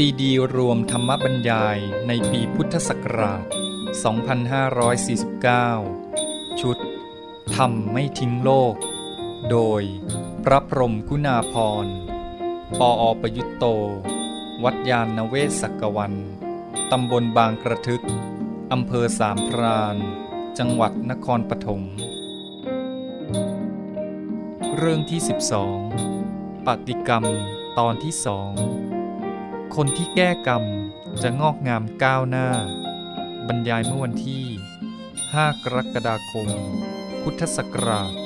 ซีดีรวมธรรมบรรยายในปีพุทธศักราช 2549 ชุดธรรมไม่ทิ้งโลก โดยพระพรมกุณาพร ปออประยุตโต วัดยานเวศกกวัน ตำบลบางกระทึก อำเภอสามพรานจังหวัดนครปฐม เรื่องที่ 12 ปฏิกรรมตอนที่สอง คนที่แก้กรรมจะงอกงามก้าวหน้า บรรยายเมื่อวันที่ 5 กรกฎาคม พุทธศักราช 2549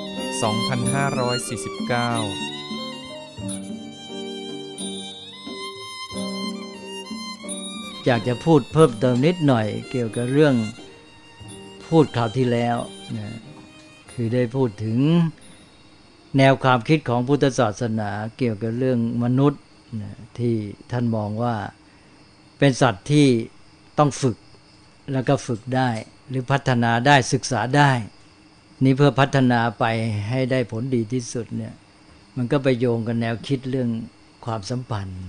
อยากจะพูดเพิ่มเติมนิดหน่อย เกี่ยวกับเรื่องพูดคราวที่แล้วนะคือได้พูดถึงแนวความคิดของพุทธศาสนา เกี่ยวกับเรื่องมนุษย์ ที่ท่านมองว่าเป็นสัตว์ที่ต้องฝึกแล้วก็ฝึกได้ หรือพัฒนาได้ศึกษาได้ นี่เพื่อพัฒนาไปให้ได้ผลดีที่สุดเนี่ยมันก็ไปโยงกับแนวคิดเรื่องความสัมพันธ์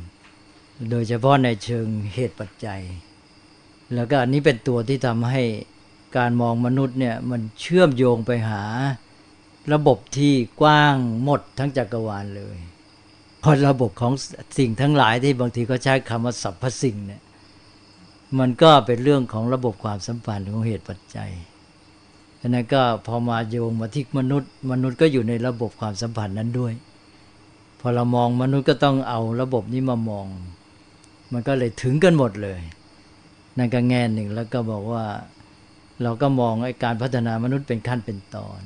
โดยเฉพาะในเชิงเหตุปัจจัย แล้วก็อันนี้เป็นตัวที่ทำให้การมองมนุษย์เนี่ยมันเชื่อมโยงไปหาระบบที่กว้างหมดทั้งจักรวาลเลย พราะระบบของสิ่งทั้งหลายที่บางทีก็ใช้คำว่าสรรพสิ่งเนี่ยมันก็เป็นเรื่องของระบบความสัมพันธ์ของเหตุปัจจัยฉะนั้นก็พอมาโยงมาที่มนุษย์ มนุษย์ก็อยู่ในระบบความสัมพันธ์นั้นด้วย พอเรามองมนุษย์ก็ต้องเอาระบบนี้มามอง มันก็เลยถึงกันหมดเลยนั่นก็แง่หนึ่งแล้วก็บอกว่า เราก็มองไอ้การพัฒนามนุษย์เป็นขั้นเป็นตอน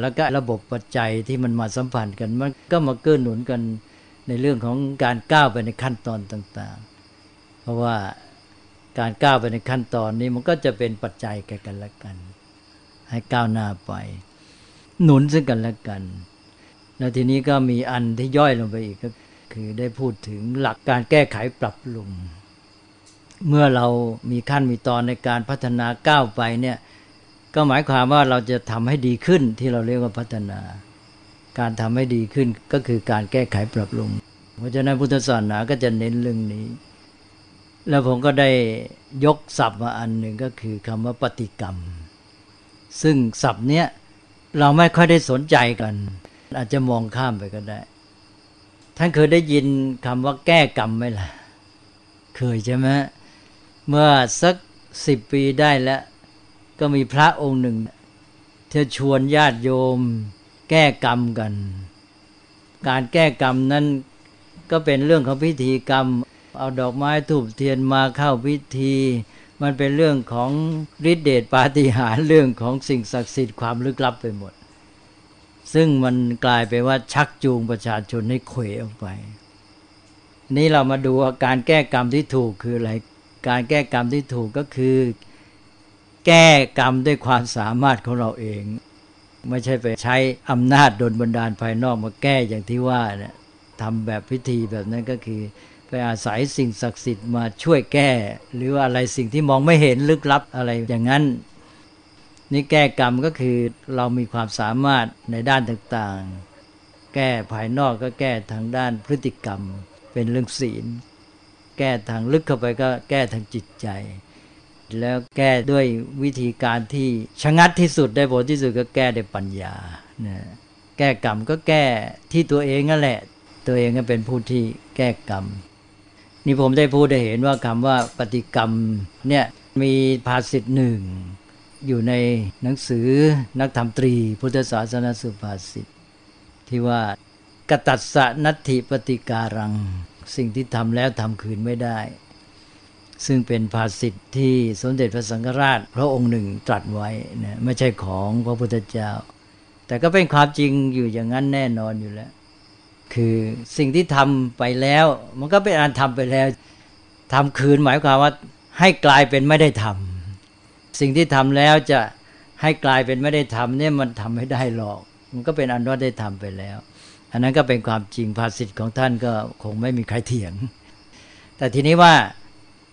แล้วก็ระบบปัจจัยที่มันมาสัมพันธ์กัน มันก็มาเกื้อหนุนกันในเรื่องของการก้าวไปในขั้นตอนต่างๆ เพราะว่าการก้าวไปในขั้นตอนนี้มันก็จะเป็นปัจจัยแก่กันและกัน ให้ก้าวหน้าไป หนุนซึ่งกันและกัน แล้วทีนี้ก็มีอันที่ย่อยลงไปอีกก็คือได้พูดถึงหลักการแก้ไขปรับปรุงเมื่อเรามีขั้นมีตอนในการพัฒนาก้าวไปเนี่ย ก็หมายความว่าเราจะทำให้ดีขึ้นที่เราเรียกว่าพัฒนา การทำให้ดีขึ้นก็คือการแก้ไขปรับปรุง เพราะฉะนั้นพุทธศาสนาก็จะเน้นเรื่องนี้ แล้วผมก็ได้ยกศัพท์มาอันหนึ่งก็คือคำว่าปฏิกรรม ซึ่งศัพท์เนี้ยเราไม่ค่อยได้สนใจกัน อาจจะมองข้ามไปก็ได้ ท่านเคยได้ยินคำว่าแก้กรรมไหมล่ะ เคยใช่ไหมเมื่อสักสิบปีได้แล้ว ก็มีพระองค์หนึ่งเธอชวนญาติโยม แก้กรรมกัน การแก้กรรมนั้นก็เป็นเรื่องของพิธีกรรม เอาดอกไม้ถูบเทียนมาเข้าพิธี มันเป็นเรื่องของฤทธิเดชปาฏิหาริย์เรื่องของสิ่งศักดิ์สิทธิ์ความลึกลับไปหมด ซึ่งมันกลายไปว่าชักจูงประชาชนให้เขวออกไป นี่เรามาดูาการแก้กรรมที่ถูกคืออะไรการแก้กรรมที่ถูกก็คือ แก้กรรมด้วยความสามารถของเราเอง ไม่ใช่ไปใช้อำนาจดลบันดาลภายนอกมาแก้อย่างที่ว่าเนี่ยทำแบบพิธีแบบนั้นก็คือ ไปอาศัยสิ่งศักดิ์สิทธิ์มาช่วยแก้ หรือว่าอะไรสิ่งที่มองไม่เห็นลึกลับอะไรอย่างนั้น นี่แก้กรรมก็คือเรามีความสามารถในด้านต่างๆ แก้ภายนอกก็แก้ทางด้านพฤติกรรม เป็นเรื่องศีล แก้ทางลึกเข้าไปก็แก้ทางจิตใจ แล้วแก้ด้วยวิธีการที่ชะงัดที่สุดได้ผลที่สุดก็แก้ด้วยปัญญานะแก้กรรมก็แก้ที่ตัวเองนั่นแหละ ตัวเองก็เป็นผู้ที่แก้กรรม นี่ผมได้พูดได้เห็นว่าคำว่าปฏิกรรมเนี่ยมีภาษิตหนึ่งอยู่ในหนังสือนักธรรมตรี พุทธศาสนสุภาษิตที่ว่ากตัสสะนัตถิปฏิการัง สิ่งที่ทำแล้วทำคืนไม่ได้ ซึ่งเป็นภาษิตที่สมเด็จพระสังฆราช พระองค์หนึ่งตรัสไว้นะไม่ใช่ของพระพุทธเจ้า แต่ก็เป็นความจริงอยู่อย่างนั้นแน่นอนอยู่แล้ว คือสิ่งที่ทำไปแล้ว มันก็เป็นอันทำไปแล้วทำคืนหมายความว่าให้กลายเป็นไม่ได้ทำสิ่งที่ทำแล้วจะให้กลายเป็นไม่ได้ทำเนี่ยมันทำไม่ได้หรอก มันก็เป็นอันว่าได้ทำไปแล้ว อันนั้นก็เป็นความจริงภาษิตของท่านก็คงไม่มีใครเถียง แต่ทีนี้ว่า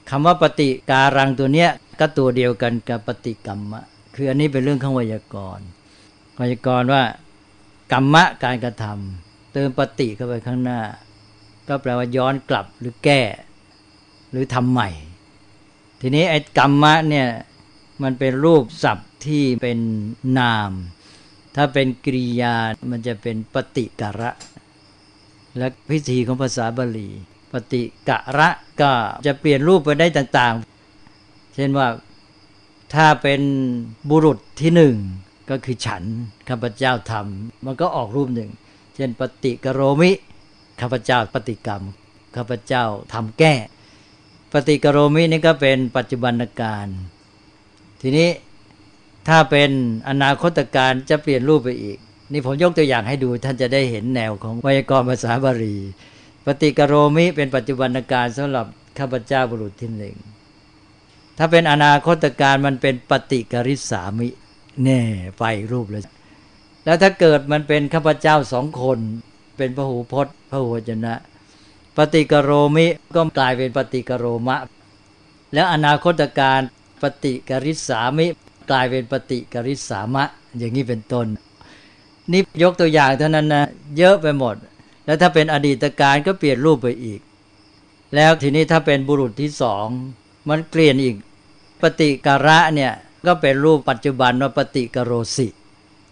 คำว่าปฏิการังตัวเนี้ยก็ตัวเดียวกันกับปฏิกรรมะ คืออันนี้เป็นเรื่องของไวยากรณ์ไวยากรณ์ว่ากรรมะการกระทำเติมปฏิเข้าไปข้างหน้า ก็แปลว่าย้อนกลับหรือแก้ หรือทำใหม่ ทีนี้ไอ้กรรมะเนี่ยมันเป็นรูปศัพท์ที่เป็นนาม ถ้าเป็นกริยามันจะเป็นปฏิกะระ และพิธีของภาษาบาลี ปฏิกะระก็จะเปลี่ยนรูปไปได้ต่างๆ เช่นว่าถ้าเป็นบุรุษที่หนึ่งก็คือฉันข้าพเจ้าทำมันก็ออกรูปหนึ่ง เช่นปฏิกโรมิข้าพเจ้าปฏิกรรมข้าพเจ้าทำแก้ ปฏิกโรมินี่ก็เป็นปัจจุบันการ ทีนี้ถ้าเป็นอนาคตการจะเปลี่ยนรูปไปอีก นี่ผมยกตัวอย่างให้ดูท่านจะได้เห็นแนวของไวยากรณ์ภาษาบาลี ปฏิกโรมิเป็นปัจจุบันการสำหรับข้าพเจ้าบุรุษที่หนึ่งถ้าเป็นอนาคตการมันเป็นปฏิกริษามิแน่ไปรูปเลยแล้วถ้าเกิดมันเป็นข้าพเจ้าสองคน เป็นพระหูพจน์พระหูจนะ ปฏิกโรมิก็กลายเป็นปฏิกโรมะ แล้วอนาคตการปฏิกริษามิกลายเป็นปฏิกริษามะ อย่างนี้เป็นต้นนี่ยกตัวอย่างเท่านั้นนะเยอะไปหมด แล้วถ้าเป็นอดีตการก็เปลี่ยนรูปไปอีก แล้วทีนี้ถ้าเป็นบุรุษที่สองมันเปลี่ยนอีก ปฏิกระเนี่ยก็เป็นรูปปัจจุบันว่าปฏิกโรสิ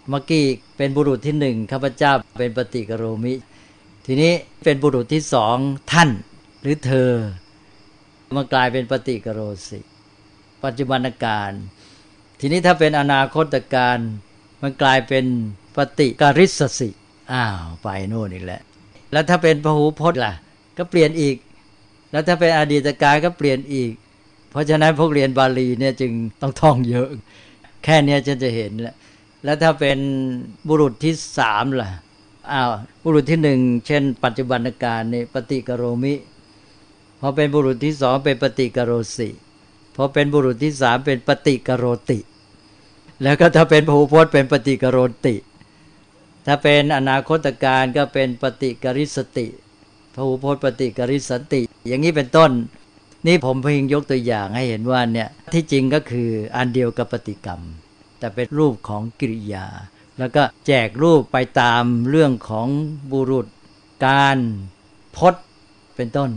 เมื่อกี้เป็นบุรุษที่หนึ่งข้าพเจ้าเป็นปฏิกโรมิ ทีนี้เป็นบุรุษที่สองท่านหรือเธอมันกลายเป็นปฏิกโรสิ ปัจจุบันการ ทีนี้ถ้าเป็นอนาคตการมันกลายเป็นปฏิกริสสิ อ้าว ไปโน่นอีกแล้ว แล้วถ้าเป็นพหูพจน์ล่ะ ก็เปลี่ยนอีก แล้วถ้าเป็นอดีตการก็เปลี่ยนอีก เพราะฉะนั้นพวกเรียนบาลีเนี่ยจึงต้องท่องเยอะ แค่นี้จะจะเห็นแล้วแล้วถ้าเป็นบุรุษที่สามล่ะอ้าวบุรุษที่หนึ่งเช่น ปัจจุบันการในปฏิกโรมิพอเป็นบุรุษที่สองเป็นปฏิกโรสิพอเป็นบุรุษที่สามเป็นปฏิกโรติ แล้วก็ถ้าเป็นภูพจน์เป็นปฏิกโรติ ถ้าเป็นอนาคตการก็เป็นปฏิกริสติภูพจน์ปฏิกริสติ อย่างนี้เป็นต้น นี่ผมเพียงยกตัวอย่างให้เห็นว่าเนี่ยที่จริงก็คืออันเดียวกับปฏิกรรม แต่เป็นรูปของกิริยา แล้วก็แจกรูปไปตามเรื่องของบุรุษ การพจน์เป็นต้น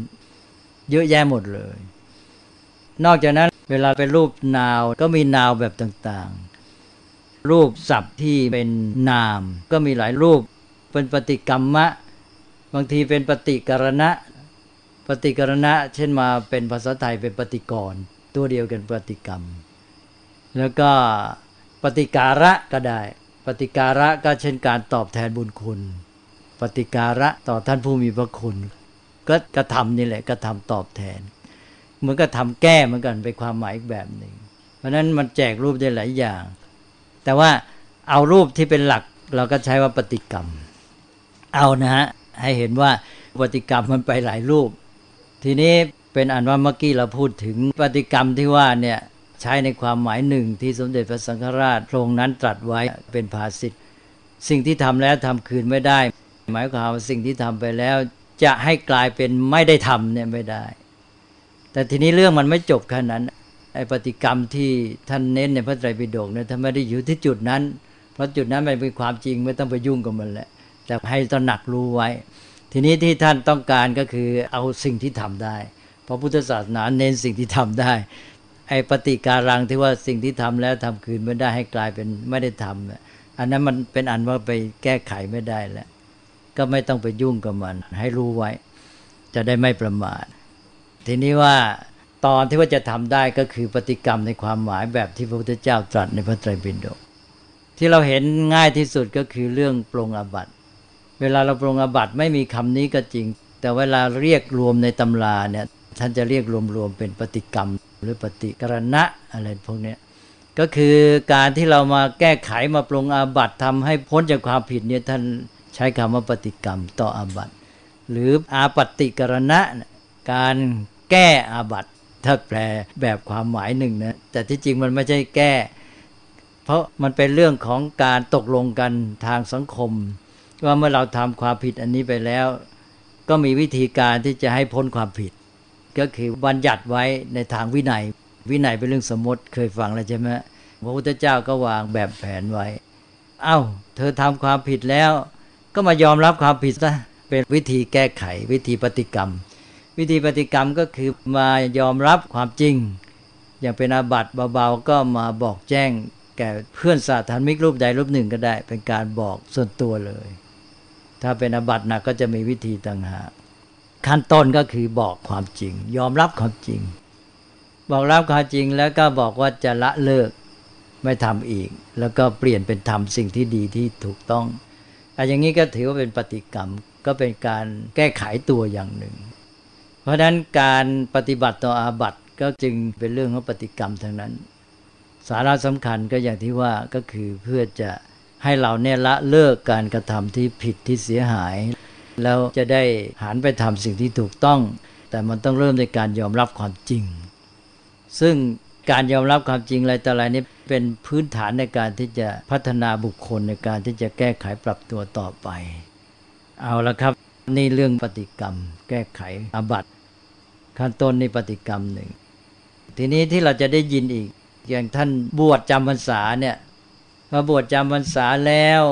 เยอะแยะหมดเลย นอกจากนั้นเวลาเป็นรูปนาวก็มีนาวแบบต่างๆ รูปศัพท์ที่เป็นนาม ก็มีหลายรูป เป็นปฏิกรรมะ บางทีเป็นปฏิกรณะ ปฏิกรณะ เช่นมาเป็นภาษาไทยเป็นปฏิกร ตัวเดียวกันปฏิกรรม แล้วก็ปฏิการะก็ได้ ปฏิการะก็เช่นการตอบแทนบุญคุณ ปฏิการะต่อท่านผู้มีพระคุณ ก็กระทำนี่แหละกระทำตอบแทนเหมือนกับทำแก้เหมือนกันเป็นความหมายอีกแบบหนึ่ง เพราะนั้นมันแจกรูปได้หลายอย่าง แต่ว่าเอารูปที่เป็นหลักเราก็ใช้ว่าปฏิกรรม เอานะฮะให้เห็นว่าปฏิกรรมมันไปหลายรูป ทีนี้เป็นอันว่าเมื่อกี้เราพูดถึงปฏิกรรมที่ว่าเนี่ยใช้ในความหมายหนึ่งที่สมเด็จพระสังฆราชพระองค์นั้นตรัสไว้เป็นภาษิตสิ่งที่ทำแล้วทำคืนไม่ได้ หมายความว่าสิ่งที่ทำไปแล้ว จะให้กลายเป็นไม่ได้ทำเนี่ยไม่ได้ แต่ทีนี้เรื่องมันไม่จบแค่นั้น ไอ้ปฏิกรรมที่ท่านเน้นในพระไตรปิฎกเนี่ยท่านไม่ได้อยู่ที่จุดนั้น เพราะจุดนั้นมันเป็นความจริงไม่ต้องไปยุ่งกับมันแหละแต่ให้ตระหนักรู้ไว้ ทีนี้ที่ท่านต้องการก็คือเอาสิ่งที่ทำได้ เพราะพุทธศาสนาเน้นสิ่งที่ทำได้ไอ้ปฏิการังที่ว่าสิ่งที่ทำแล้วทำคืนไม่ได้ให้กลายเป็นไม่ได้ทำอันนั้นมันเป็นอันว่าไปแก้ไขไม่ได้แล้วก็ไม่ต้องไปยุ่งกับมัน ให้รู้ไว้ จะได้ไม่ประมาททีนี้ว่า ตอนที่ว่าจะทำได้ก็คือปฏิกรรมในความหมายแบบที่พระพุทธเจ้าตรัสในพระไตรปิฎกที่เราเห็นง่ายที่สุดก็คือเรื่องปรงอบัติเวลาเราปรงอบัตไม่มีคำนี้ก็จริง แต่เวลาเรียกรวมในตำราเนี่ยท่านจะเรียกรวมๆเป็นปฏิกรรม หรือปฏิกรณะอะไรพวกนี้ก็คือการที่เรามาแก้ไขมาปรงอาบัตทำให้พ้นจากความผิดเนี่ยท่านใช้คำว่าปฏิกรรมต่ออาบัตหรืออาปฏิกรณะการแก้อาบัต ถ้าแปลแบบความหมายหนึ่งนะแต่ที่จริงมันไม่ใช่แก้ เพราะมันเป็นเรื่องของการตกลงกันทางสังคม ว่าเมื่อเราทำความผิดอันนี้ไปแล้ว ก็มีวิธีการที่จะให้พ้นความผิด ก็คือบัญญัติไว้ในทางวินัย วินัยเป็นเรื่องสมมติเคยฟังแล้วใช่ไหมพระพุทธเจ้าก็วางแบบแผนไว้ เอา้า เธอทำความผิดแล้ว ก็มายอมรับความผิดซะเป็นวิธีแก้ไขวิธีปฏิกรรม วิธีปฏิกรรมก็คือมายอมรับความจริง อย่างเป็นอาบัติเบาๆก็มาบอกแจ้ง แก่เพื่อนสาธารมิกรูปใดรูปหนึ่งก็ได้ เป็นการบอกส่วนตัวเลย ถ้าเป็นอาบัติหนักก็จะมีวิธีต่างหากขั้นต้นก็คือบอกความจริง ยอมรับความจริง บอกรับความจริงแล้วก็บอกว่าจะละเลิกไม่ทำอีก แล้วก็เปลี่ยนเป็นทำสิ่งที่ดีที่ถูกต้องอันอย่างนี้ก็ถือว่าเป็นปฏิกรรมก็เป็นการแก้ไขตัวอย่างหนึ่ง เพราะฉะนั้นการปฏิบัติต่ออาบัติก็จึงเป็นเรื่องของปฏิกรรมทั้งนั้น สาระสำคัญก็อย่างที่ว่าก็คือเพื่อจะให้เราเนี่ยละเลิกการกระทำที่ผิดที่เสียหาย แล้วจะได้หันไปทำสิ่งที่ถูกต้อง แต่มันต้องเริ่มในการยอมรับความจริง ซึ่งการยอมรับความจริงอะไรต่ออะไรนี้เป็นพื้นฐานในการที่จะพัฒนาบุคคลในการที่จะแก้ไขปรับตัวต่อไป เอาละครับ นี่เรื่องปฏิกรรม แก้ไขอาบัตขั้นต้นนี่ปฏิกรรมหนึ่ง ทีนี้ที่เราจะได้ยินอีก อย่างท่านบวชจำพรรษาเนี่ยมาบวชจำพรรษาแล้ว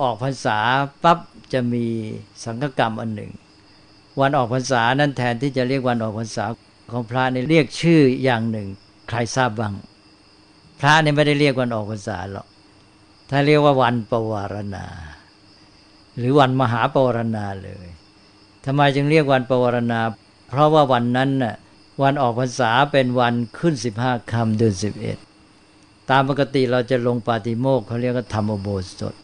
ออกพรรษาปั๊บจะมีสังฆกรรมอันหนึ่ง วันออกพรรษานั้นแทนที่จะเรียกวันออกพรรษาของพระนี่เรียกชื่ออย่างหนึ่ง ใครทราบบ้างพระนี่ไม่ได้เรียกวันออกพรรษาหรอกถ้าเรียกว่าวันปวารณา หรือวันมหาปวารณาเลยทำไมจึงเรียกวันปวารณา เพราะว่าวันนั้นน่ะวันออกพรรษาเป็นวันขึ้นสิบห้าคำเดือนสิบเอ็ดตามปกติเราจะลงปาติโมกเขาเรียกว่าธรรมโบสถ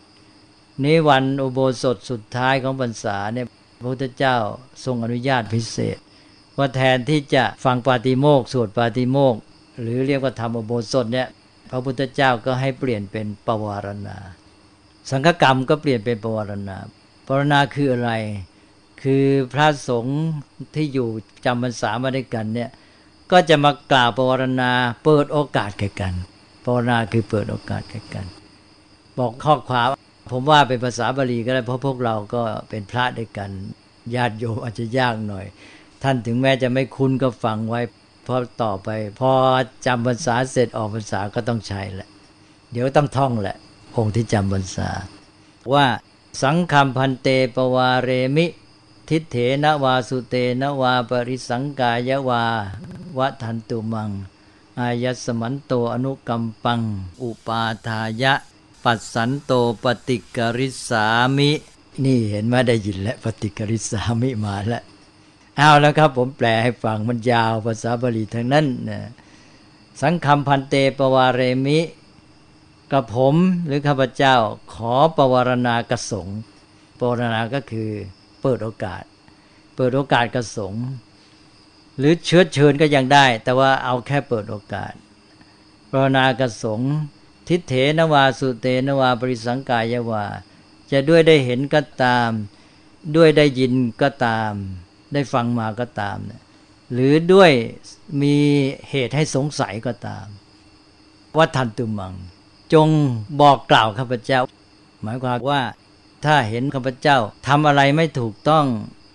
นี้วันอุโบสถสุดท้ายของพรรษาเนี่ยพระพุทธเจ้าทรงอนุญาตพิเศษ ว่าแทนที่จะฟังปาติโมกสวดปาติโมกหรือเรียกว่าธรรมโบสถเนี่ยพระพุทธเจ้าก็ให้เปลี่ยนเป็นปวารณา สังฆกรรมก็เปลี่ยนเป็นปวารณาปวารณาคืออะไร คือพระสงฆ์ที่อยู่จำพรรษามาด้วยกันเนี่ยก็จะมากล่าวปวารณาเปิดโอกาสแก่กันปวารณาคือเปิดโอกาสแก่กัน บอกข้อความผมว่าเป็นภาษาบาลีก็ได้เพราะพวกเราก็เป็นพระด้วยกันญาติโยมอาจจะยากหน่อย ท่านถึงแม้จะไม่คุ้นก็ฟังไว้พอต่อไป พอจำภาษาเสร็จออกภาษาก็ต้องใช้แหละ เดี๋ยวต้องท่องแหละ องค์ที่จำภาษา ว่าสังคำพันเตปวาเรมิ ทิเถนวาสุเตนวาปริสังกายวาวะทันตุมัง อายัสมันโตอนุกรรมปัง อุปาทายะ ปัสสันโตปฏิกริสามิ นี่เห็นไหมได้ยินแล้วปฏิกริสามิมาแล้วเอาแล้วครับ ผมแปลให้ฟังมันยาวภาษาบาลีทั้งนั้นนะสังคมพันเตปวาเรมิ กับผมหรือข้าพเจ้าขอปวารณากระสงปวารณาก็คือเปิดโอกาส เปิดโอกาสกระสงหรือเชื้อเชิญก็ยังได้ แต่ว่าเอาแค่เปิดโอกาสปวารณากระสงทิเถนวาสุเตนวาปริสังกายวา จะด้วยได้เห็นก็ตาม ด้วยได้ยินก็ตาม ได้ฟังมาก็ตามนะหรือด้วยมีเหตุให้สงสัยก็ตามว่าทันตุมัง จงบอกกล่าวข้าพเจ้า หมายความว่า ถ้าเห็นข้าพเจ้าทำอะไรไม่ถูกต้อง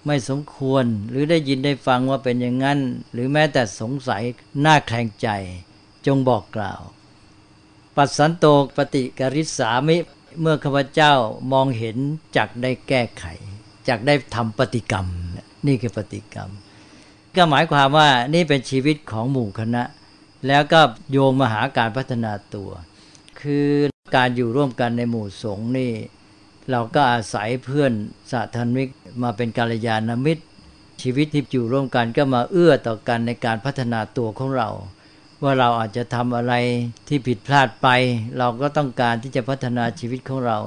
ไม่สมควร หรือได้ยินได้ฟังว่าเป็นอย่างนั้น หรือแม้แต่สงสัยน่าแข่งใจ จงบอกกล่าว ปัสสันโตปฏิกริษามิเมื่อข้าพเจ้ามองเห็นจักได้แก้ไขจักได้ทำปฏิกรรม นี่คือปฏิกรรม ก็หมายความว่านี่เป็นชีวิตของหมู่คณะ แล้วก็โยงมาหาการพัฒนาตัว คือการอยู่ร่วมกันในหมู่สงฆ์นี่ เราก็อาศัยเพื่อนสาธมิกมาเป็นกาลยานมิตร ชีวิตที่อยู่ร่วมกันก็มาเอื้อต่อกันในการพัฒนาตัวของเรา ว่าเราอาจจะทำอะไรที่ผิดพลาดไป เราก็ต้องการที่จะพัฒนาชีวิตของเรา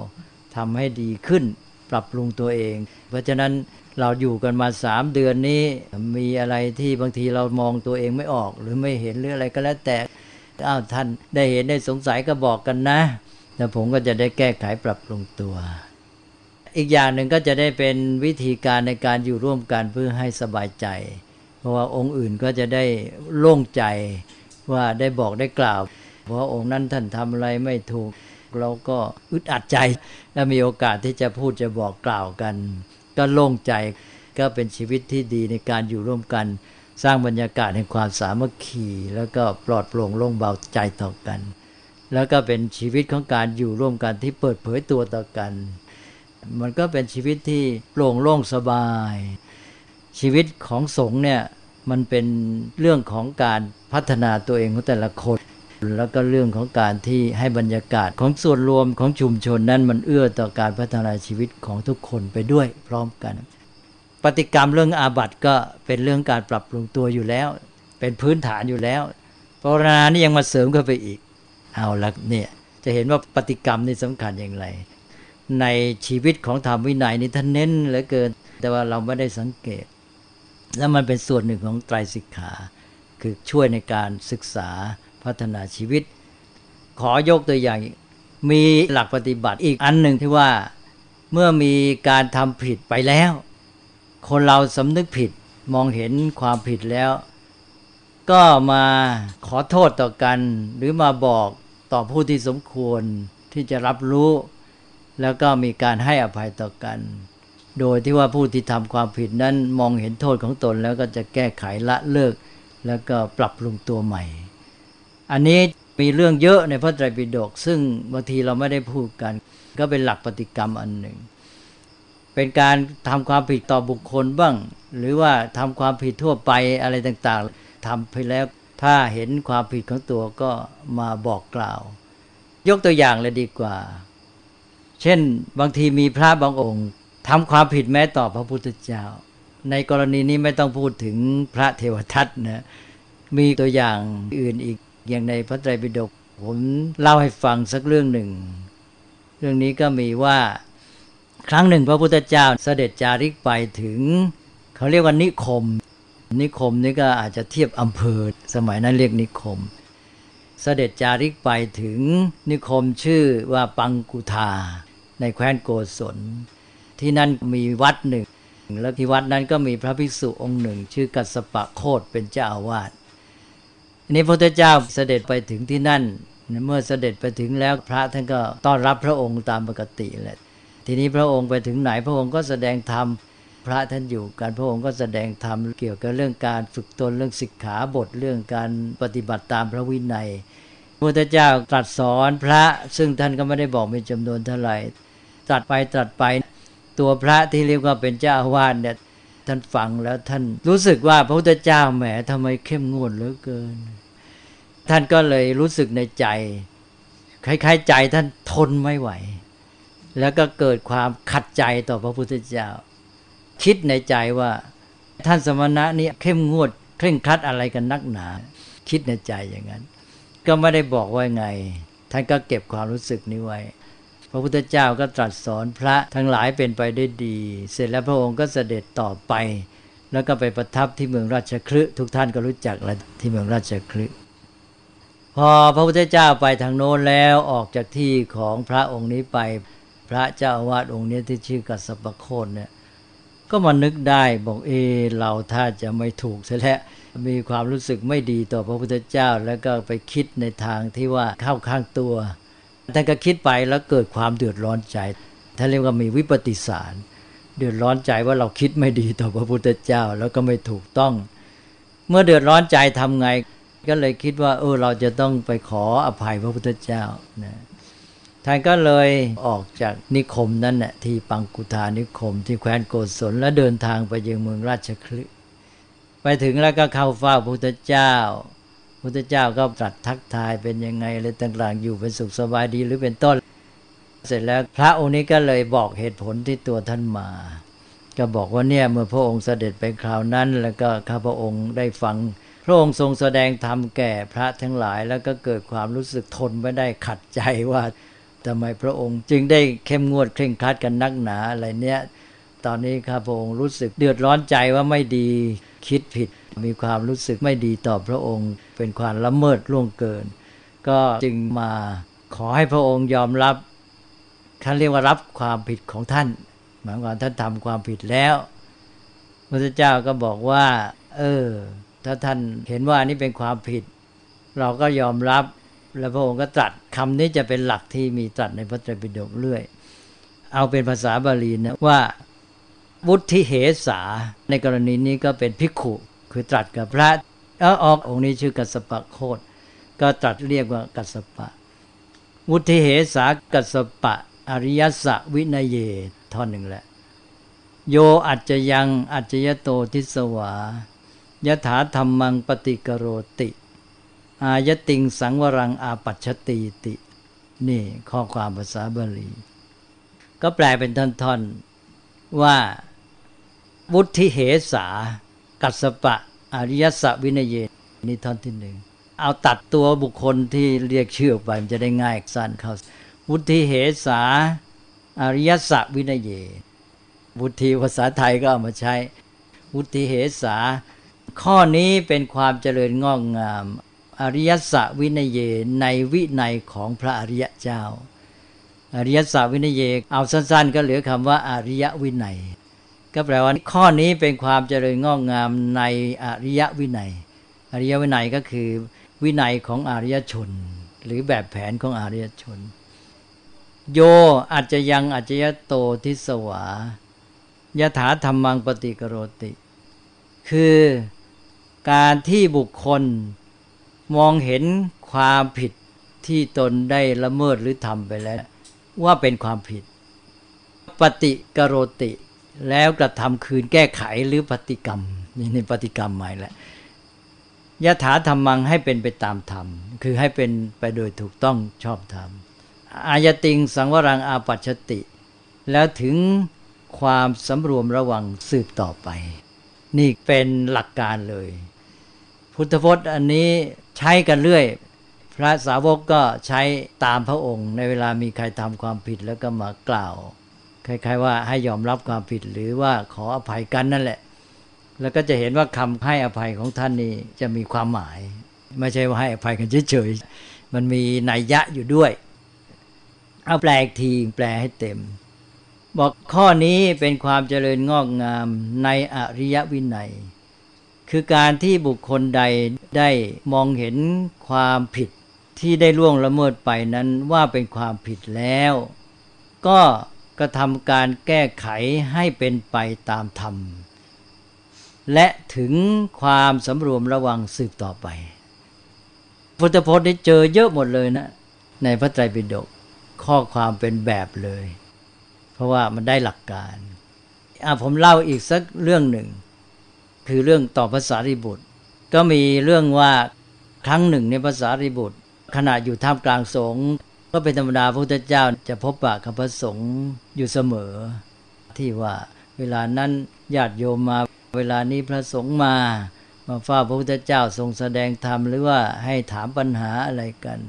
ทำให้ดีขึ้นปรับปรุงตัวเอง เพราะฉะนั้นเราอยู่กันมาสามเดือนนี้มีอะไรที่บางทีเรามองตัวเองไม่ออก หรือไม่เห็นหรืออะไรก็แล้วแต่ อ้าวท่านได้เห็นได้สงสัยก็บอกกันนะ แล้วผมก็จะได้แก้ไขปรับปรุงตัว อีกอย่างหนึ่งก็จะได้เป็นวิธีการในการอยู่ร่วมกันเพื่อให้สบายใจ เพราะว่าองค์อื่นก็จะได้โล่งใจว่าได้บอกได้กล่าว เพราะองค์นั้นท่านทำอะไรไม่ถูก เราก็อึดอัดใจ และมีโอกาสที่จะพูดจะบอกกล่าวกัน ก็โล่งใจก็เป็นชีวิตที่ดีในการอยู่ร่วมกัน สร้างบรรยากาศแห่งความสามัคคีแล้วก็ปลอดโปร่งโล่งเบาใจต่อกัน แล้วก็เป็นชีวิตของการอยู่ร่วมกันที่เปิดเผยตัวต่อกัน มันก็เป็นชีวิตที่โปร่งโล่งสบาย ชีวิตของสงฆ์เนี่ยมันเป็นเรื่องของการพัฒนาตัวเองของแต่ละคน แล้วก็เรื่องของการที่ให้บรรยากาศของส่วนรวมของชุมชนนั้นมันเอื้อต่อการพัฒนาชีวิตของทุกคนไปด้วยพร้อมกัน ปฏิกรรมเรื่องอาบัติก็เป็นเรื่องการปรับปรุงตัวอยู่แล้ว เป็นพื้นฐานอยู่แล้วภาวนานี่ยังมาเสริมเข้าไปอีก เอาละเนี่ยจะเห็นว่าปฏิกรรมนี่สำคัญอย่างไร ในชีวิตของธรรมวินัยนี่ท่านเน้นเหลือเกิน แต่ว่าเราไม่ได้สังเกต แล้วมันเป็นส่วนหนึ่งของไตรสิกขา คือช่วยในการศึกษาพัฒนาชีวิต ขอยกตัวอย่างมีหลักปฏิบัติอีกอันหนึ่งที่ว่าเมื่อมีการทำผิดไปแล้ว คนเราสำนึกผิดมองเห็นความผิดแล้ว ก็มาขอโทษต่อกัน หรือมาบอกต่อผู้ที่สมควรที่จะรับรู้ แล้วก็มีการให้อภัยต่อกัน โดยที่ว่าผู้ที่ทำความผิดนั้นมองเห็นโทษของตนแล้วก็จะแก้ไขละเลิก แล้วก็ปรับปรุงตัวใหม่ อันนี้มีเรื่องเยอะในพระไตรปิฎกซึ่งบางทีเราไม่ได้พูดกัน ก็เป็นหลักปฏิกรรมอันหนึ่ง เป็นการทำความผิดต่อบุคคลบ้าง หรือว่าทำความผิดทั่วไปอะไรต่างๆทำไปแล้วถ้าเห็นความผิดของตัวก็มาบอกกล่าว ยกตัวอย่างเลยดีกว่า เช่นบางทีมีพระบางองค์ทำความผิดแม้ต่อพระพุทธเจ้า ในกรณีนี้ไม่ต้องพูดถึงพระเทวทัตนะมีตัวอย่างอื่นอีกอย่างในพระไตรปิฎกผมเล่าให้ฟังสักเรื่องหนึ่ง เรื่องนี้ก็มีว่า ครั้งหนึ่งพระพุทธเจ้าเสด็จจาริกไปถึง เขาเรียกว่านิคม นิคมนี่ก็อาจจะเทียบอำเภอ สมัยนั้นเรียกนิคม เสด็จจาริกไปถึงนิคมชื่อว่าปังกุทาในแคว้นโกศล ที่นั่นมีวัดหนึ่ง แล้วที่วัดนั้นก็มีพระภิกษุองค์หนึ่ง ชื่อกัสปะโคดเป็นเจ้าอาวาสนี้พระพุทธเจ้าเสด็จไปถึงที่นั่น เมื่อเสด็จไปถึงแล้วพระท่านก็ต้อนรับพระองค์ตามปกติแหละ ทีนี้พระองค์ไปถึงไหนพระองค์ก็แสดงธรรมพระท่านอยู่กันพระองค์ก็แสดงธรรมเกี่ยวกับเรื่องการฝึกตนเรื่องศิกขาบทเรื่องการปฏิบัติตามพระวินัยพระพุทธเจ้าตรัสสอนพระซึ่งท่านก็ไม่ได้บอกเป็นจำนวนเท่าไหร่ตรัสไปตรัสไปตัวพระที่เรียกว่าเป็นเจ้าอาวาสเนี่ยท่านฟังแล้วท่านรู้สึกว่าพระพุทธเจ้าแหมทำไมเข้มงวดเหลือเกิน ท่านก็เลยรู้สึกในใจคล้ายๆใจท่านทนไม่ไหว แล้วก็เกิดความขัดใจต่อพระพุทธเจ้า คิดในใจว่าท่านสมณะนี้เข้มงวดเคร่งครัดอะไรกันนักหนา คิดในใจอย่างนั้น ก็ไม่ได้บอกว่าไง ท่านก็เก็บความรู้สึกนี้ไว้ พระพุทธเจ้าก็ตรัสสอนพระทั้งหลายเป็นไปได้ดี เสร็จแล้วพระองค์ก็เสด็จต่อไป แล้วก็ไปประทับที่เมืองราชคลึทุกท่านก็รู้จักแล้วที่เมืองราชคลึพอพระพุทธเจ้าไปทางโน้นแล้วออกจากที่ของพระองค์นี้ไป พระเจ้าอาวาสองค์นี้ที่ชื่อกัสปะโคนเนี่ยก็มานึกได้บอกเอเราถ้าจะไม่ถูกซะแล้วมีความรู้สึกไม่ดีต่อพระพุทธเจ้า แล้วก็ไปคิดในทางที่ว่าเข้าข้างตัวท่านก็คิดไปแล้วเกิดความเดือดร้อนใจท่านเรียกว่ามีวิปฏิสาร เดือดร้อนใจว่าเราคิดไม่ดีต่อพระพุทธเจ้าแล้วก็ไม่ถูกต้อง เมื่อเดือดร้อนใจทำไง ก็เลยคิดว่าเออเราจะต้องไปขออภัยพระพุทธเจ้านะ ท่านก็เลยออกจากนิคมนั้นน่ะที่ปังกุธานิคมที่แคว้นโกศลแล้วเดินทางไปยังเมืองราชคลึไปถึงแล้วก็เข้าเฝ้าพระพุทธเจ้าพุทธเจ้าก็ตรัสทักทายเป็นยังไงอะไรต่างๆ อยู่เป็นสุขสบายดีหรือเป็นต้น เสร็จแล้วพระองค์นี้ก็เลยบอกเหตุผลที่ตัวท่านมา ก็บอกว่าเนี่ยเมื่อพระองค์เสด็จไปคราวนั้น แล้วก็ข้าพระองค์ได้ฟัง พระองค์ทรงแสดงธรรมแก่พระทั้งหลายแล้วก็เกิดความรู้สึกทนไม่ได้ขัดใจว่า ทำไมพระองค์ จึงได้เข้มงวดเคร่งครัดกันนักหนาอะไรเนี้ยตอนนี้ข้าพระองค์รู้สึกเดือดร้อนใจว่าไม่ดีคิดผิด มีความรู้สึกไม่ดีต่อพระองค์ เป็นความละเมิดล่วงเกิน ก็จึงมาขอให้พระองค์ยอมรับท่านเรียกว่ารับความผิดของท่าน หมายความท่านทำความผิดแล้วพระเจ้าก็บอกว่า เออ ถ้าท่านเห็นว่านี่เป็นความผิด เราก็ยอมรับ แล้วพระองค์ก็ตรัสคำนี้จะเป็นหลักที่มีตรัสในพระไตรปิฎกเรื่อย เอาเป็นภาษาบาลีนะว่าวุฒิเหสา ในกรณีนี้ก็เป็นภิกขุ คือตรัสกับพระเออออกองค์นี้ชื่อกัสปะโคดก็ตรัสเรียกว่ากัสปะ วุฒิเหสากัสปะ อริยสัวินเยท่อนหนึ่งแหละ โยอัจจะยังอัจจยโตทิสวายถาธรรมังปฏิกโรติ อายติงสังวรังอาปัชติติ นี่ข้อความภาษาบาลี ก็แปลเป็นท่อนๆว่าวุฒิเหสา กัสปะ อริยสวินเยนี่ท่อนที่หนึ่งเอาตัดตัวบุคคลที่เรียกชื่อออกไปมันจะได้ง่ายสั้นเข้าวุฒิเหสา อริยสวินเยวุฒิภาษาไทยก็เอามาใช้ วุฒิเหสา ข้อนี้เป็นความเจริญงอกงาม อริยสัวินเยในวินัยของพระอริยเจ้า อริยสัวินเยเอาสั้นๆ ก็เหลือคำว่าอริยวินัย ก็แปลว่าข้อนี้เป็นความเจริญงอกงามในอริยวินัย อริยวินัยก็คือวินัยของอริยชน หรือแบบแผนของอริยชน โยอาจจะยังอาจจะยโตทิสวายถาธรรมังปฏิกโรติ คือการที่บุคคล มองเห็นความผิดที่ตนได้ละเมิดหรือทำไปแล้ว ว่าเป็นความผิด ปฏิกโรติแล้วกระทำคืนแก้ไขหรือปฏิกรรมนี่ในปฏิกรรมใหม่แหละยถาธรรมังให้เป็นไปตามธรรม คือให้เป็นไปโดยถูกต้องชอบธรรม อายติงสังวรังอาปัชติ แล้วถึงความสำรวมระวังสืบต่อไป นี่เป็นหลักการเลย พุทธพจน์อันนี้ ใช้กันเรื่อย พระสาวกก็ใช้ตามพระองค์ ในเวลามีใครทำความผิดแล้วก็มากล่าว คล้ายๆว่าให้ยอมรับความผิดหรือว่าขออภัยกันนั่นแหละ แล้วก็จะเห็นว่าคำให้อภัยของท่านนี้จะมีความหมาย ไม่ใช่ว่าให้อภัยกันเฉยๆมันมีนัยยะอยู่ด้วย เอาแปลอีกทีแปลให้เต็มบอกข้อนี้เป็นความเจริญงอกงามในอริยวินัย คือการที่บุคคลใดได้มองเห็นความผิดที่ได้ล่วงละเมิดไปนั้นว่าเป็นความผิดแล้ว ก็กระทำการแก้ไขให้เป็นไปตามธรรม และถึงความสำรวมระวังสืบต่อไป พุทธพจน์ได้เจอเยอะหมดเลยนะ ในพระไตรปิฎกข้อความเป็นแบบเลย เพราะว่ามันได้หลักการอะผมเล่าอีกสักเรื่องหนึ่ง คือเรื่องต่อภาษาริบุตร ก็มีเรื่องว่าครั้งหนึ่งในภาษาริบุตร ขณะอยู่ท่ามกลางสงฆ์ก็เป็นธรรมดาพระพุทธเจ้าจะพบปะกับพระสงฆ์อยู่เสมอ ที่ว่าเวลานั้นญาติโยมมา เวลานี้พระสงฆ์มามาเฝ้าพระพุทธเจ้าทรงแสดงธรรมหรือว่าให้ถามปัญหาอะไรกัน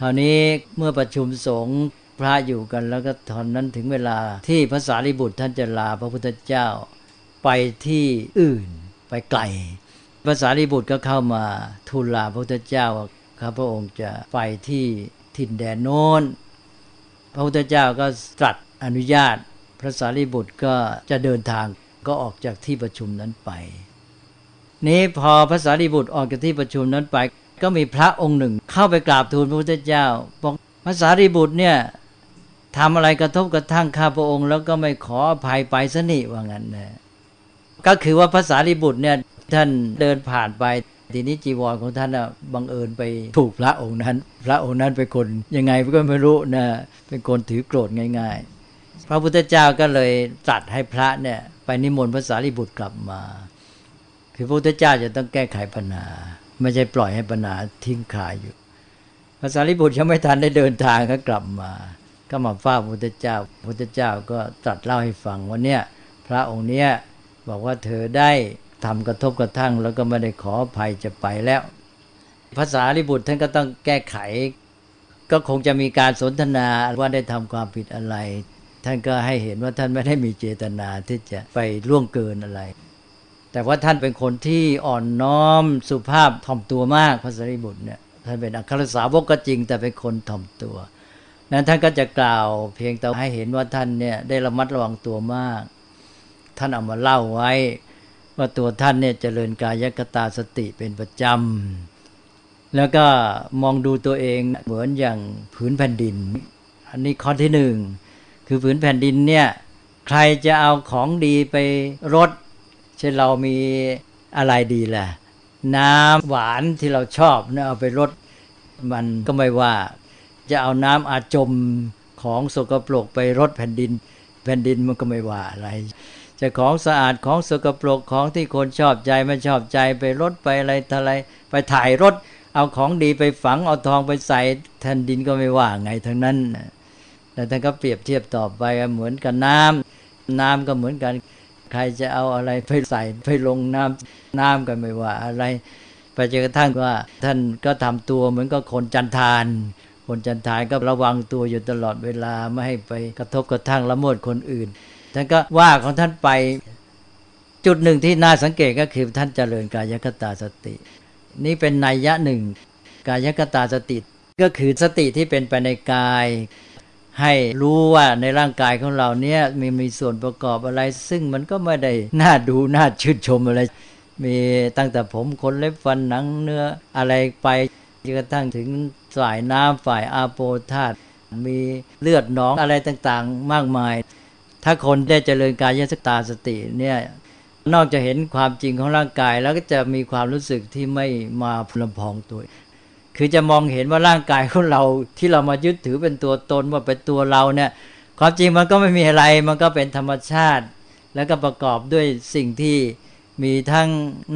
คราวนี้เมื่อประชุมสงฆ์พระอยู่กันแล้วก็ตอนนั้นถึงเวลาที่พระสารีบุตรท่านจะลาพระพุทธเจ้า ไปที่อื่นไปไกลพระสารีบุตรก็เข้ามาทูลลาพระพุทธเจ้าครับพระองค์จะไปที่ถิ่นแดนโน้น พระพุทธเจ้าก็ตรัสอนุญาต พระสารีบุตรก็จะเดินทางก็ออกจากที่ประชุมนั้นไป นี้พอพระสารีบุตรออกจากที่ประชุมนั้นไป ก็มีพระองค์หนึ่ง เข้าไปกราบทูลพระพุทธเจ้าบอกพระสารีบุตรเนี่ยทำอะไรกระทบกระทั่งข้าพระองค์ แล้วก็ไม่ขออภัยไปสนิว่างั้นนะ ก็คือว่าพระสารีบุตรเนี่ยท่านเดินผ่านไปทีนี้จีวรของท่านอะบังเอิญไปถูกพระองค์นั้น พระองค์นั้นเป็นคนยังไงก็ไม่รู้นะเป็นคนถือโกรธง่าย ๆ พระพุทธเจ้าก็เลยตรัสให้พระเนี่ยไปนิมนต์พระสารีบุตรกลับมา คือพระพุทธเจ้าจะต้องแก้ไขปัญหาไม่ใช่ปล่อยให้ปัญหาทิ้งคายอยู่พระสารีบุตรยังไม่ทันได้เดินทางก็กลับมา ก็มาฝ้าพระพุทธเจ้าพระพุทธเจ้าก็ตรัสเล่าให้ฟังว่าเนี่ยพระองค์เนี้ย บอกว่าเธอได้ทำกระทบกระทั่ง แล้วก็ไม่ได้ขออภัยจะไปแล้ว ภาษาลิบุตรท่านก็ต้องแก้ไข ก็คงจะมีการสนทนาว่าได้ทำความผิดอะไร ท่านก็ให้เห็นว่าท่านไม่ได้มีเจตนาที่จะไปล่วงเกินอะไร แต่ว่าท่านเป็นคนที่อ่อนน้อมสุภาพถ่อมตัวมากพระสารีบุตรเนี่ยท่านเป็นอัครสาวกก็จริง แต่เป็นคนถ่อมตัวนั้นท่านก็จะกล่าวเพียงแต่ให้เห็นว่าท่านเนี่ยได้ระมัดระวังตัวมาก ท่านเอามาเล่าไว้ ว่าตัวท่านเนี่ยเจริญกายกตาสติเป็นประจำ แล้วก็มองดูตัวเองเหมือนอย่างผืนแผ่นดิน อันนี้ข้อที่หนึ่งคือผืนแผ่นดินเนี่ยใครจะเอาของดีไปรดเช่นเรามีอะไรดีแหละน้ำหวานที่เราชอบเนี่ยเอาไปรดมันก็ไม่ว่า จะเอาน้ำอาจมของสกปรกไปรดแผ่นดิน แผ่นดินมันก็ไม่ว่าอะไร จะของสะอาดของสกปรกของที่คนชอบใจไม่ชอบใจไปรถไปอะไรอะไรไปถ่ายรถ เอาของดีไปฝังเอาทองไปใส่แผ่นดินก็ไม่ว่าไงทั้งนั้นแต่ท่านก็เปรียบเทียบต่อไปเหมือนกับน้ำน้ำก็เหมือนกัน ใครจะเอาอะไรไปใส่ไปลงน้ำน้ำก็ไม่ว่าอะไรไปจนกระทั่งว่า ท่านก็ทำตัวเหมือนกับคนจันทานคนจันทานก็ระวังตัวอยู่ตลอดเวลาไม่ให้ไปกระทบกระทั่งละเมิดคนอื่น ท่านก็ว่าของท่านไปจุดหนึ่งที่น่าสังเกตก็คือท่านเจริญกายคตาสติ นี่เป็นนัยยะหนึ่ง กายคตาสติ ก็คือสติที่เป็นไปในกาย ให้รู้ว่าในร่างกายของเราเนี้ยมีมีส่วนประกอบอะไร ซึ่งมันก็ไม่ได้น่าดูน่าชื่นชมอะไร มีตั้งแต่ผมขนเล็บฟันหนังเนื้ออะไรไปจนกระทั่งถึงฝ่ายน้ำฝ่ายอาโปธาตมีเลือดหนองอะไรต่างๆ มากมาย ถ้าคนได้เจริญกายยสตาสติเนี่ยนอกจากเห็นความจริงของร่างกายแล้วก็จะมีความรู้สึกที่ไม่มาพลพองตัว คือจะมองเห็นว่าร่างกายของเราที่เรามายึดถือเป็นตัวตนว่าเป็นตัวเราเนี่ย ความจริงมันก็ไม่มีอะไร มันก็เป็นธรรมชาติ แล้วก็ประกอบด้วยสิ่งที่มีทั้ง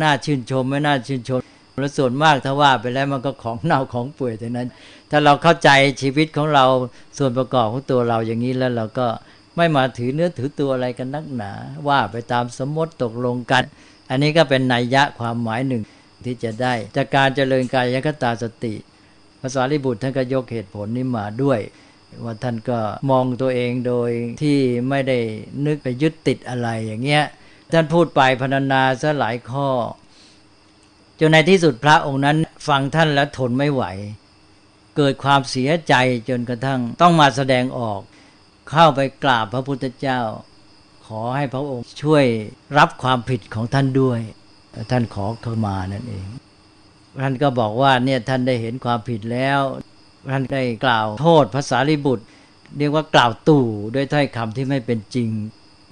น่าชื่นชมไม่น่าชื่นชมและส่วนมากถ้าว่าไปแล้วมันก็ของเน่าของเปื่อยเท่านั้น ถ้าเราเข้าใจชีวิตของเราส่วนประกอบของตัวเราอย่างนี้แล้วเราก็ ไม่มาถือเนื้อถือตัวอะไรกันนักหนา ว่าไปตามสมมติตกลงกัน อันนี้ก็เป็นนัยยะความหมายหนึ่งที่จะได้ จากการเจริญกายคตาสติภาษาลิบุตรท่านก็ยกเหตุผลนี้มาด้วย ว่าท่านก็มองตัวเองโดยที่ไม่ได้นึกไปยึดติดอะไรอย่างเงี้ยท่านพูดไปพรรณนาซะหลายข้อจนในที่สุดพระองค์นั้นฟังท่านแล้วทนไม่ไหว เกิดความเสียใจจนกระทั่งต้องมาแสดงออก เข้าไปกราบพระพุทธเจ้า ขอให้พระองค์ช่วยรับความผิดของท่านด้วย ท่านขอเข้ามานั่นเอง ท่านก็บอกว่าเนี่ยท่านได้เห็นความผิดแล้ว ท่านได้กล่าวโทษภาษาลิบุตร เรียกว่ากล่าวตู่ด้วยถ้อยคำที่ไม่เป็นจริง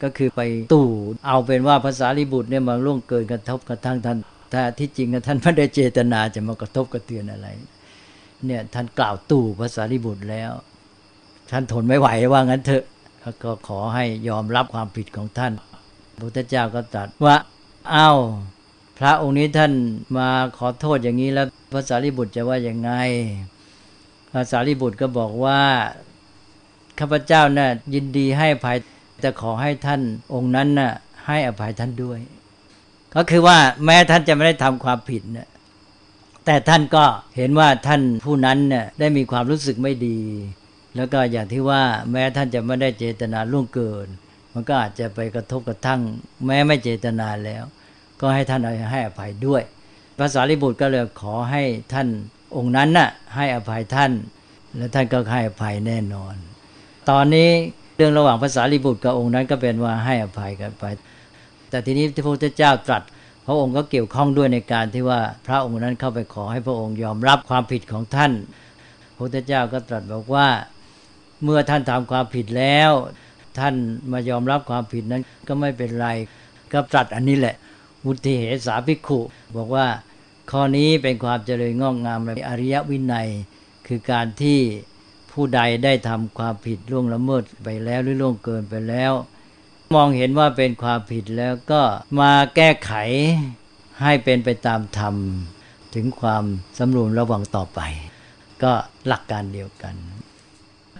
ก็คือไปตู่เอาเป็นว่าภาษาลิบุตรเนี่ยมาล่วงเกินกระทบกระทั่งท่านถ้าที่จริงท่านไม่ได้เจตนาจะมากระทบกระเทือนอะไรเนี่ยท่านกล่าวตู่ภาษาลิบุตรแล้ว ท่านทนไม่ไหวว่างั้นเถอะก็ขอให้ยอมรับความผิดของท่านพระพุทธเจ้าก็ตรัสว่าอ้าวพระองค์นี้ท่านมาขอโทษอย่างนี้แล้วภาษาลิบุตรจะว่ายังไงภาษาลิบุตรก็บอกว่าข้าพเจ้านะ่ะยินดีให้อภัยแต่ขอให้ท่านองค์นั้นน่ะให้อภัยท่านด้วย ก็คือว่าแม้ท่านจะไม่ได้ทำความผิดเนี่ยแต่ท่านก็เห็นว่าท่านผู้นั้นเนี่ยได้มีความรู้สึกไม่ดี แล้วก็อย่างที่ว่าแม้ท่านจะไม่ได้เจตนาล่วงเกิน มันก็อาจจะไปกระทบกระทั่ง แม้ไม่เจตนาแล้ว ก็ให้ท่านให้อภัยด้วยภาษาลิบุตรก็เลยขอให้ท่านองค์นั้นน่ะให้อภัยท่าน และท่านก็ให้อภัยแน่นอน ตอนนี้เรื่องระหว่างภาษาลิบุตรกับองค์นั้นก็เป็นว่าให้อภัยกันไป แต่ทีนี้ที่พระพุทธเจ้าตรัส พระองค์ก็เกี่ยวข้องด้วยในการที่ว่าพระองค์นั้นเข้าไปขอให้พระองค์ยอมรับความผิดของท่านพระพุทธเจ้าก็ตรัสบอกว่า เมื่อท่านทำความผิดแล้ว ท่านมายอมรับความผิดนั้นก็ไม่เป็นไรก็ตรัสอันนี้แหละวุติเหสาภิกขุบอกว่าข้อนี้เป็นความเจริญงอกงามในอริยวินัย คือการที่ผู้ใดได้ทำความผิดล่วงละเมิดไปแล้วหรือล่วงเกินไปแล้ว มองเห็นว่าเป็นความผิดแล้วก็มาแก้ไขให้เป็นไปตามธรรม ถึงความสำรวมระวังต่อไป ก็หลักการเดียวกัน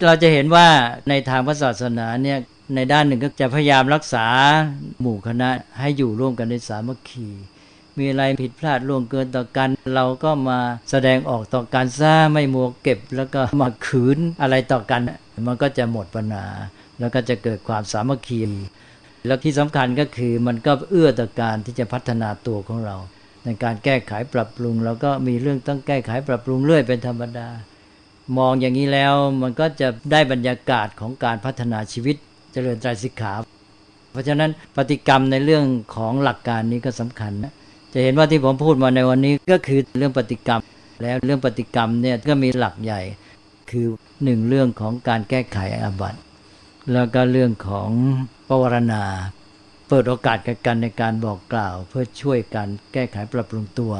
เราจะเห็นว่าในทางพระศาสนาเนี่ยในด้านหนึ่งก็จะพยายามรักษาหมู่คณะให้อยู่ร่วมกันในสามัคคีมีอะไรผิดพลาดล่วงเกินต่อกัน เราก็มาแสดงออกต่อกันซะไม่มัวเก็บ แล้วก็มาขืนอะไรต่อกัน มันก็จะหมดปัญหาแล้วก็จะเกิดความสามัคคีแล้วที่สำคัญก็คือมันก็เอื้อต่อการที่จะพัฒนาตัวของเรา ในการแก้ไขปรับปรุงเราก็มีเรื่องต้องแก้ไขปรับปรุงเรื่อยเป็นธรรมดา มองอย่างนี้แล้วมันก็จะได้บรรยากาศของการพัฒนาชีวิตเจริญใจสิกขา เพราะฉะนั้นปฏิกรรมในเรื่องของหลักการนี้ก็สำคัญนะจะเห็นว่าที่ผมพูดมาในวันนี้ก็คือเรื่องปฏิกรรม แล้วเรื่องปฏิกรรมเนี่ยก็มีหลักใหญ่ คือหนึ่งเรื่องของการแก้ไขอาบัติแล้วก็เรื่องของปวารณา เปิดโอกาสกันในการบอกกล่าว เพื่อช่วยกันแก้ไขปรับปรุงตัว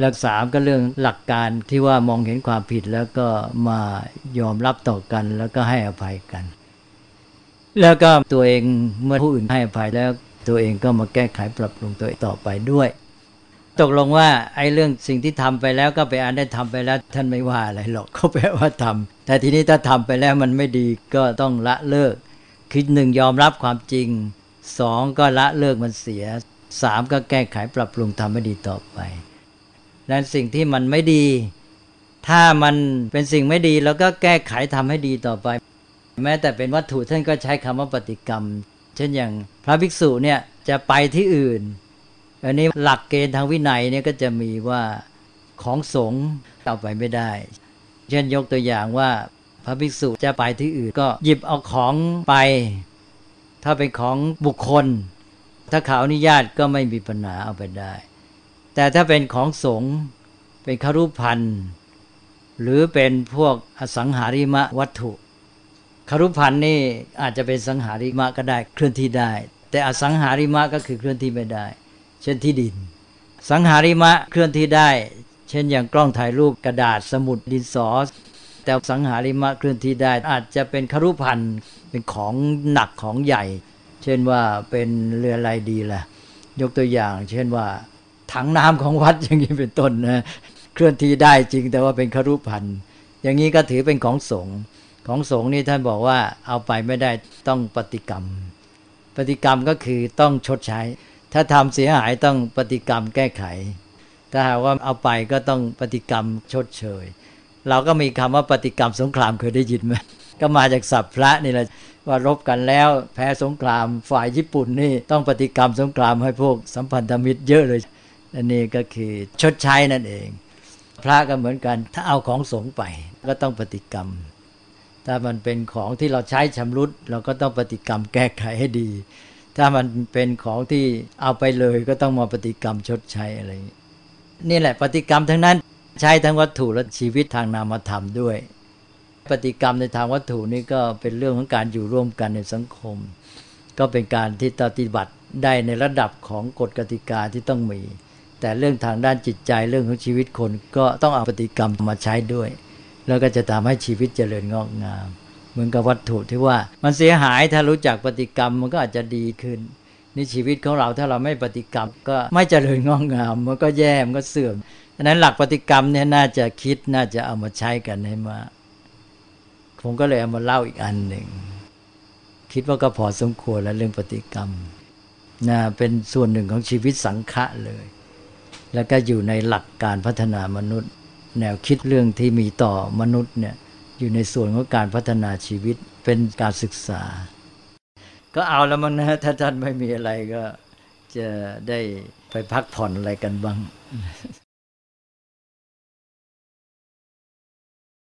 หลักสามก็เรื่องหลักการที่ว่ามองเห็นความผิดแล้วก็มายอมรับต่อกันแล้วก็ให้อภัยกัน แล้วก็ตัวเองเมื่อผู้อื่นให้อภัยแล้วตัวเองก็มาแก้ไขปรับปรุงตัวต่อไปด้วย ตกลงว่าไอ้เรื่องสิ่งที่ทำไปแล้วก็ไปอ่านได้ทำไปแล้วท่านไม่ว่าอะไรหรอกเขาแปลว่าทำแต่ทีนี้ถ้าทำไปแล้วมันไม่ดีก็ต้องละเลิกคือหนึ่งยอมรับความจริงสองก็ละเลิกมันเสียสามก็แก้ไขปรับปรุงทำให้ดีต่อไป ดังสิ่งที่มันไม่ดี ถ้ามันเป็นสิ่งไม่ดีแล้วก็แก้ไขทำให้ดีต่อไป แม้แต่เป็นวัตถุท่านก็ใช้คำว่าปฏิกรรม เช่นอย่างพระภิกษุเนี่ยจะไปที่อื่น อันนี้หลักเกณฑ์ทางวินัยเนี่ยก็จะมีว่าของสงฆ์เอาไปไม่ได้ เช่นยกตัวอย่างว่าพระภิกษุจะไปที่อื่นก็หยิบเอาของไป ถ้าเป็นของบุคคล ถ้าเขาอนุญาตก็ไม่มีปัญหาเอาไปได้ แต่ถ้าเป็นของสงฆ์เป็นคารุพันธ์หรือเป็นพวกอสังหาริมะวัตถุคารุพันธ์นี่อาจจะเป็นสังหาริมะก็ได้เคลื่อนที่ได้ แต่อสังหาริมะก็คือเคลื่อนที่ไม่ได้ เช่นที่ดิน สังหาริมะเคลื่อนที่ได้ เช่นอย่างกล้องถ่ายรูปกระดาษสมุดดินสอแต่สังหาริมะเคลื่อนที่ได้ อาจจะเป็นคารุพันธ์เป็นของหนักของใหญ่ เช่นว่าเป็นเรืออะไรดีล่ะยกตัวอย่าง เช่นว่า ถังน้ำของวัดอย่างนี้เป็นต้นนะเคลื่อนที่ได้จริงแต่ว่าเป็นคารุพันธ์อย่างนี้ก็ถือเป็นของสงฆ์ของสงฆ์นี่ท่านบอกว่าเอาไปไม่ได้ต้องปฏิกรรม ปฏิกรรมก็คือต้องชดใช้ ถ้าทำเสียหายต้องปฏิกรรมแก้ไข ถ้าหากว่าเอาไปก็ต้องปฏิกรรมชดเชย เราก็มีคำว่าปฏิกรรมสงครามเคยได้ยินไหมก็มาจากศัพท์พระนี่แหละว่ารบกันแล้วแพ้สงครามฝ่ายญี่ปุ่นนี่ต้องปฏิกรรมสงครามให้พวกสัมพันธมิตรเยอะเลย อันนี้ก็คือชดใช้นั่นเอง พระก็เหมือนกันถ้าเอาของสงไปก็ต้องปฏิกรรม ถ้ามันเป็นของที่เราใช้ชำรุด เราก็ต้องปฏิกรรมแก้ไขให้ดี ถ้ามันเป็นของที่เอาไปเลยก็ต้องมาปฏิกรรมชดใช้อะไรนี่แหละปฏิกรรมทั้งนั้นใช้ทั้งวัตถุและชีวิตทางนามธรรมด้วย ปฏิกรรมในทางวัตถุนี่ก็เป็นเรื่องของการอยู่ร่วมกันในสังคม ก็เป็นการที่ปฏิบัติได้ในระดับของกฎกติกาที่ต้องมี แต่เรื่องทางด้านจิตใจเรื่องของชีวิตคนก็ต้องเอาปฏิกรรมมาใช้ด้วย แล้วก็จะทำให้ชีวิตเจริญงอกงาม เหมือนกับวัตถุที่ว่ามันเสียหายถ้ารู้จักปฏิกรรมมันก็อาจจะดีขึ้นนี่ชีวิตของเราถ้าเราไม่ปฏิกรรมก็ไม่เจริญงอกงาม มันก็แย่มันก็เสื่อมดังนั้นหลักปฏิกรรมเนี่ยน่าจะคิดน่าจะเอามาใช้กันให้มาผมก็เลยเอามาเล่าอีกอันหนึ่งคิดว่าก็พอสมควรแล้วเรื่องปฏิกรรมนะเป็นส่วนหนึ่งของชีวิตสังฆะเลย แล้วก็อยู่ในหลักการพัฒนามนุษย์ แนวคิดเรื่องที่มีต่อมนุษย์เนี่ยอยู่ในส่วนของการพัฒนาชีวิตเป็นการศึกษา ก็เอาแล้วมั้งนะถ้าท่านไม่มีอะไรก็จะได้ไปพักผ่อนอะไรกันบ้าง